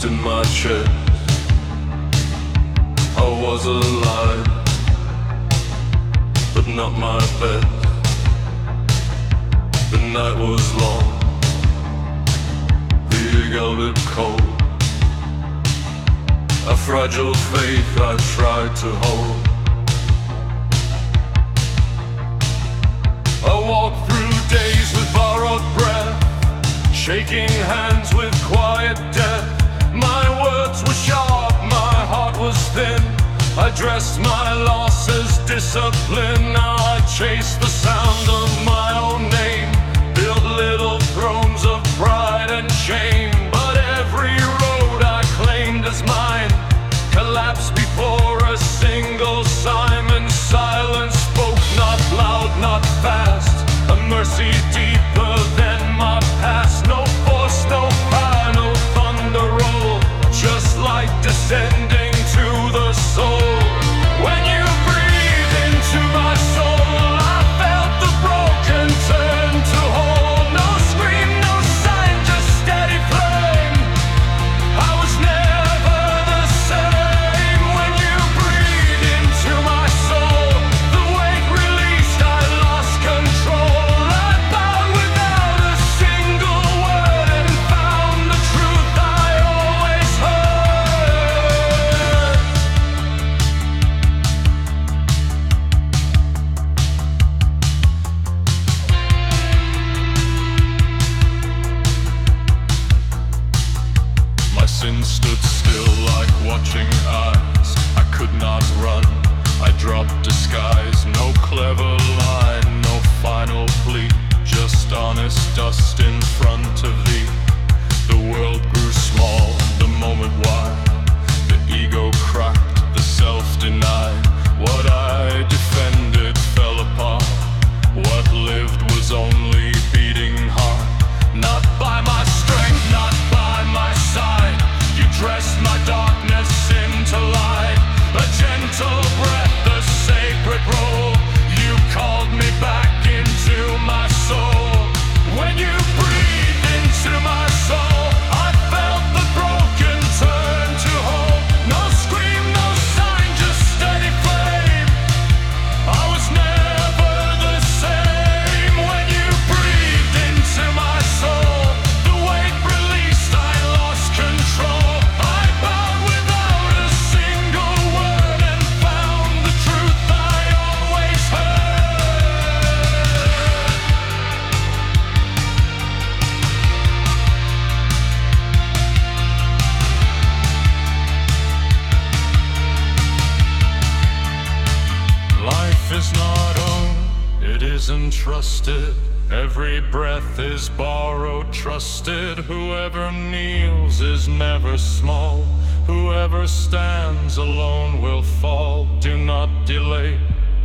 lost in my chest. I was alive, but not my bed. The night was long, the bit cold. A fragile faith I tried to hold. I my losses discipline. Now I chase the sound of my own. and stood still like watching eyes. I could not run. I dropped disguise. No clever line. No Isn't trusted. Every breath is borrowed, trusted. Whoever kneels is never small. Whoever stands alone will fall. Do not delay,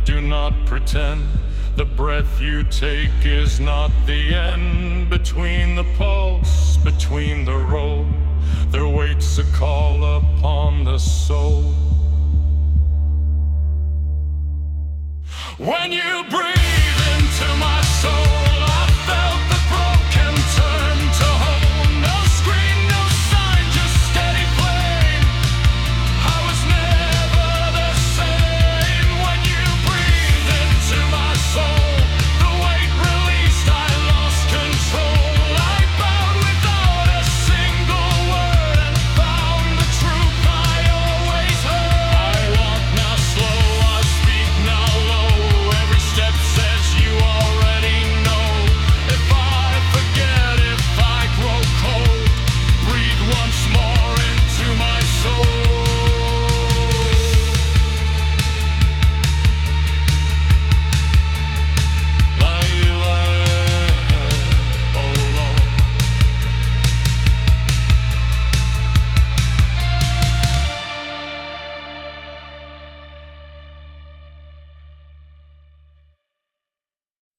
do not pretend. The breath you take is not the end. Between the pulse, between the roll, there waits a call upon the soul. When you breathe.